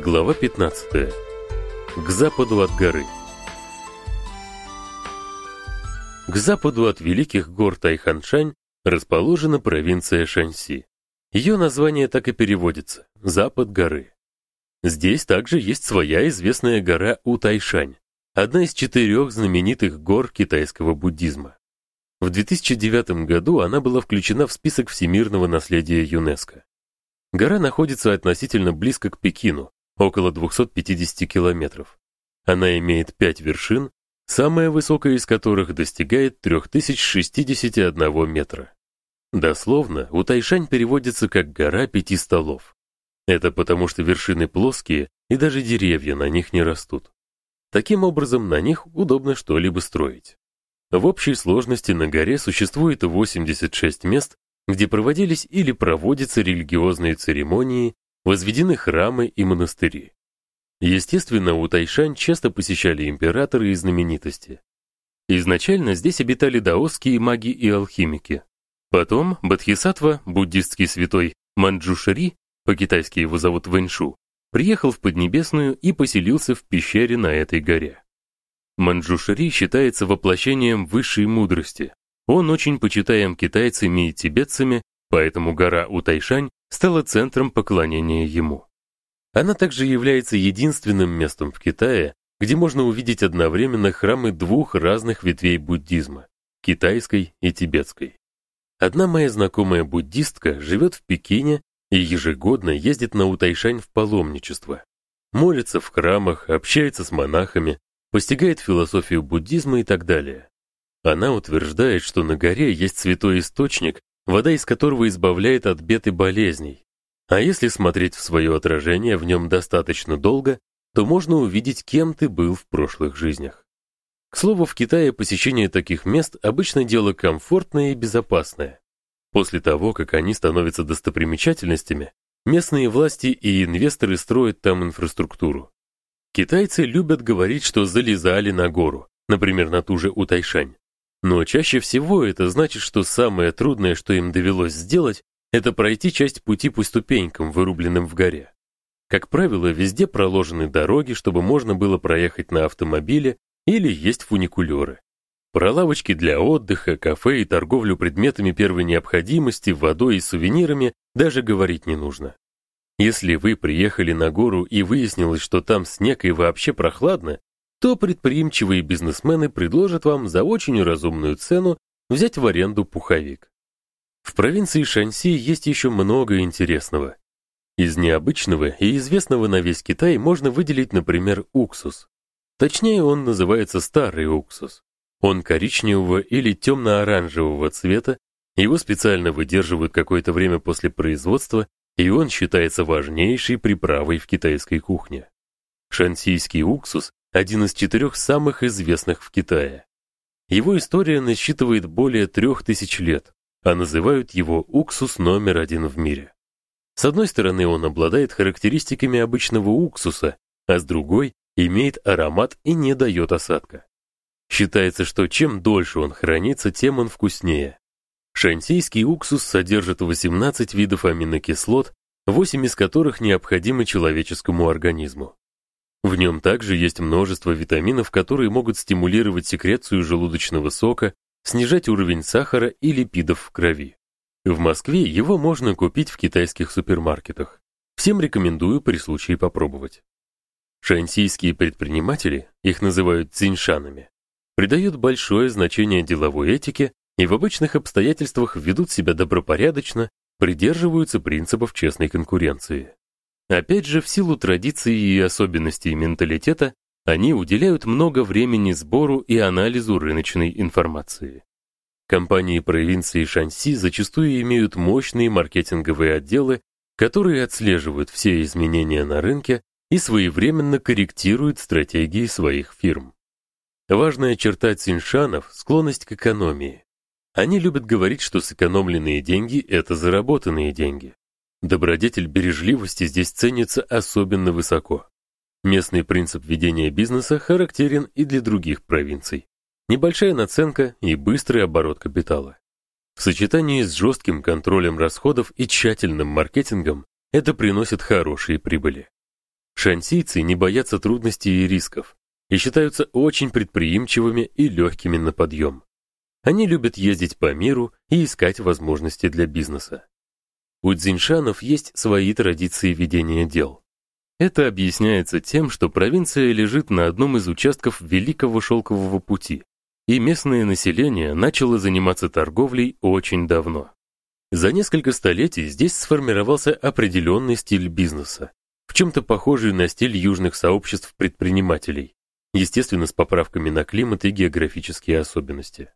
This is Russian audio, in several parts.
Глава 15. К западу от горы. К западу от великих гор Тайханшань расположена провинция Шаньси. Ее название так и переводится запад горы. Здесь также есть своя известная гора Утайшань, одна из четырех знаменитых гор китайского буддизма. В 2009 году она была включена в список всемирного наследия ЮНЕСКО. Гора находится относительно близко к Пекину, около 250 километров. Она имеет пять вершин, самая высокая из которых достигает 3061 метра. Дословно, Утайшань переводится как гора пяти столов. Это потому, что вершины плоские, и даже деревья на них не растут. Таким образом, на них удобно что-либо строить. В общей сложности на горе существует 86 мест, где проводились или проводятся религиозные церемонии, возведены храмы и монастыри. Естественно, у Тайшань часто посещали императоры и знаменитости. Изначально здесь обитали даосские маги и алхимики. Потом Бодхисаттва, буддистский святой Манджушри, по-китайски его зовут Вэньшу, приехал в Поднебесную и поселился в пещере на этой горе. Манджушри считается воплощением высшей мудрости, он очень почитаем китайцами и тибетцами, поэтому гора Утайшань стала центром поклонения ему. Она также является единственным местом в Китае, где можно увидеть одновременно храмы двух разных ветвей буддизма китайской и тибетской. Одна моя знакомая буддистка живет в Пекине и ежегодно ездит на Утайшань в паломничество. Молится в храмах, общается с монахами, постигает философию буддизма и так далее. Она утверждает, что на горе есть святой источник, вода из которого избавляет от бед и болезней. А если смотреть в свое отражение в нем достаточно долго, то можно увидеть, кем ты был в прошлых жизнях. К слову, в Китае посещение таких мест обычно дело комфортное и безопасное. После того, как они становятся достопримечательностями, местные власти и инвесторы строят там инфраструктуру. Китайцы любят говорить, что залезали на гору, например, на ту же Утайшань. Но чаще всего это значит, что самое трудное, что им довелось сделать, это пройти часть пути по ступенькам, вырубленным в горе. Как правило, везде проложены дороги, чтобы можно было проехать на автомобиле или есть фуникулеры. Про лавочки для отдыха, кафе и торговлю предметами первой необходимости, водой и сувенирами даже говорить не нужно. Если вы приехали на гору и выяснилось, что там снег и вообще прохладно, то предприимчивые бизнесмены предложат вам за очень разумную цену взять в аренду пуховик. В провинции Шаньси есть еще много интересного. Из необычного и известного на весь Китай можно выделить, например, уксус. Точнее, он называется старый уксус. Он коричневого или темно оранжевого цвета, его специально выдерживают какое-то время после производства, и он считается важнейшей приправой в китайской кухне. Шансийский уксус один из четырех самых известных в Китае. Его история насчитывает более трех тысяч лет, а называют его уксус номер один в мире. С одной стороны, он обладает характеристиками обычного уксуса, а с другой имеет аромат и не дает осадка. Считается, что чем дольше он хранится, тем он вкуснее. Шансийский уксус содержит 18 видов аминокислот, 8 из которых необходимы человеческому организму. В нем также есть множество витаминов, которые могут стимулировать секрецию желудочного сока, снижать уровень сахара и липидов в крови. В Москве его можно купить в китайских супермаркетах. Всем рекомендую при случае попробовать. Шаньсийские предприниматели, их называют циншанами, придают большое значение деловой этике и в обычных обстоятельствах ведут себя добропорядочно, придерживаются принципов честной конкуренции. Опять же, в силу традиций и особенностей менталитета, они уделяют много времени сбору и анализу рыночной информации. Компании провинции Шаньси зачастую имеют мощные маркетинговые отделы, которые отслеживают все изменения на рынке и своевременно корректируют стратегии своих фирм. Важная черта циншанов склонность к экономии. Они любят говорить, что сэкономленные деньги это заработанные деньги. Добродетель бережливости здесь ценится особенно высоко. Местный принцип ведения бизнеса характерен и для других провинций. Небольшая наценка и быстрый оборот капитала. В сочетании с жестким контролем расходов и тщательным маркетингом это приносит хорошие прибыли. Шансийцы не боятся трудностей и рисков и считаются очень предприимчивыми и легкими на подъем. Они любят ездить по миру и искать возможности для бизнеса. У дзиньшанов есть свои традиции ведения дел. Это объясняется тем, что провинция лежит на одном из участков Великого шелкового пути, и местное население начало заниматься торговлей очень давно. За несколько столетий здесь сформировался определенный стиль бизнеса, в чем то похожий на стиль южных сообществ предпринимателей, естественно, с поправками на климат и географические особенности.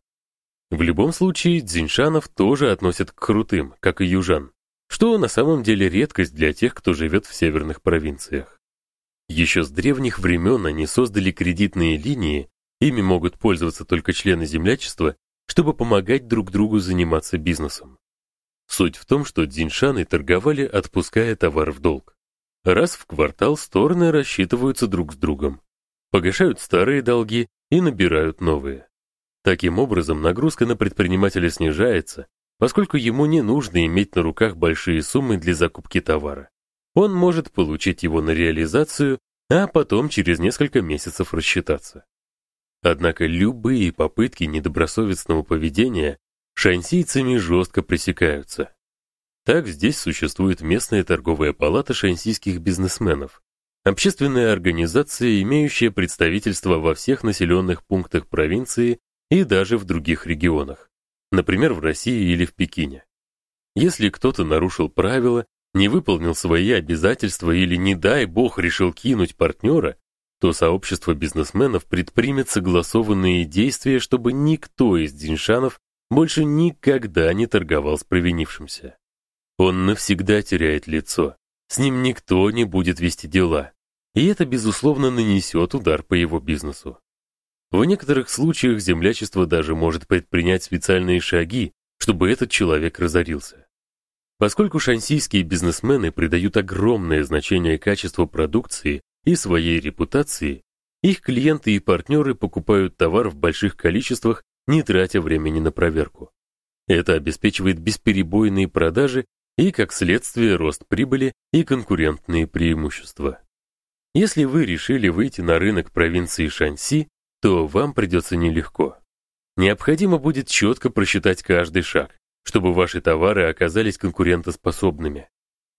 В любом случае, дзиньшанов тоже относят к крутым, как и южан, что на самом деле редкость для тех, кто живет в северных провинциях. Еще с древних времен они создали кредитные линии, ими могут пользоваться только члены землячества, чтобы помогать друг другу заниматься бизнесом. Суть в том, что дзиньшаны торговали, отпуская товар в долг. Раз в квартал стороны рассчитываются друг с другом, погашают старые долги и набирают новые. Таким образом, нагрузка на предпринимателя снижается, поскольку ему не нужно иметь на руках большие суммы для закупки товара. Он может получить его на реализацию, а потом через несколько месяцев рассчитаться. Однако любые попытки недобросовестного поведения шансийцами жестко пресекаются. Так здесь существует местная торговая палата шансийских бизнесменов, общественная организация, имеющая представительство во всех населенных пунктах провинции и даже в других регионах например, в России или в Пекине. Если кто-то нарушил правила, не выполнил свои обязательства или не дай бог решил кинуть партнера, то сообщество бизнесменов предпримет согласованные действия, чтобы никто из деньшанов больше никогда не торговал с провинившимся. Он навсегда теряет лицо. С ним никто не будет вести дела. И это безусловно нанесет удар по его бизнесу. В некоторых случаях землячество даже может предпринять специальные шаги, чтобы этот человек разорился. Поскольку шансийские бизнесмены придают огромное значение качеству продукции и своей репутации, их клиенты и партнеры покупают товар в больших количествах, не тратя времени на проверку. Это обеспечивает бесперебойные продажи и, как следствие, рост прибыли и конкурентные преимущества. Если вы решили выйти на рынок провинции Шанси, то вам придется нелегко. Необходимо будет четко просчитать каждый шаг, чтобы ваши товары оказались конкурентоспособными.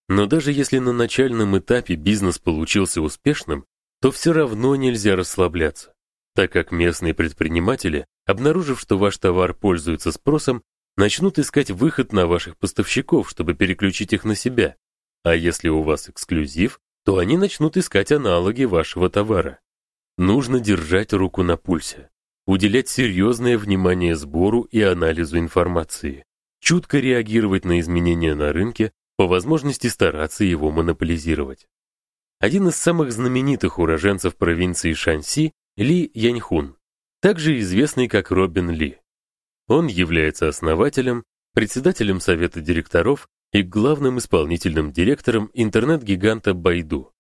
Но даже если на начальном этапе бизнес получился успешным, то все равно нельзя расслабляться, так как местные предприниматели, обнаружив, что ваш товар пользуется спросом, начнут искать выход на ваших поставщиков, чтобы переключить их на себя. А если у вас эксклюзив, то они начнут искать аналоги вашего товара. Нужно держать руку на пульсе, уделять серьезное внимание сбору и анализу информации, чутко реагировать на изменения на рынке, по возможности стараться его монополизировать. Один из самых знаменитых уроженцев провинции Шанси Ли Яньхун, также известный как Робин Ли. Он является основателем, председателем совета директоров и главным исполнительным директором интернет-гиганта Байду.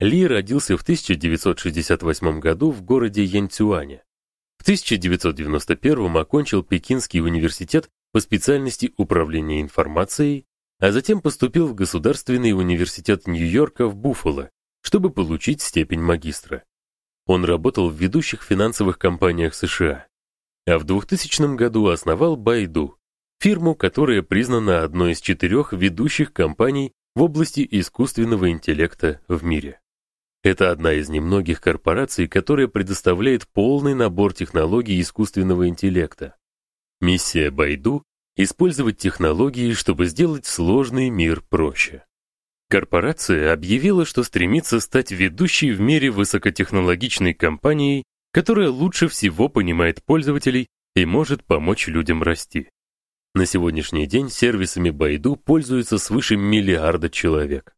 Ли родился в 1968 году в городе Янцюане. В 1991 окончил Пекинский университет по специальности управления информацией, а затем поступил в Государственный университет Нью-Йорка в Буффало, чтобы получить степень магистра. Он работал в ведущих финансовых компаниях США, а в 2000 году основал Байду, фирму, которая признана одной из четырех ведущих компаний в области искусственного интеллекта в мире. Это одна из немногих корпораций, которая предоставляет полный набор технологий искусственного интеллекта. Миссия Байду использовать технологии, чтобы сделать сложный мир проще. Корпорация объявила, что стремится стать ведущей в мире высокотехнологичной компанией, которая лучше всего понимает пользователей и может помочь людям расти. На сегодняшний день сервисами Байду пользуются свыше миллиарда человек.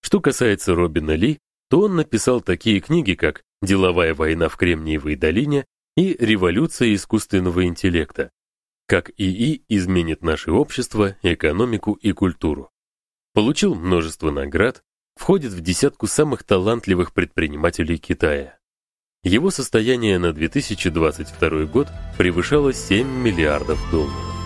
Что касается Робина Ли, то он написал такие книги, как «Деловая война в Кремниевой долине» и «Революция искусственного интеллекта. Как ИИ изменит наше общество, экономику и культуру». Получил множество наград, входит в десятку самых талантливых предпринимателей Китая. Его состояние на 2022 год превышало 7 миллиардов долларов.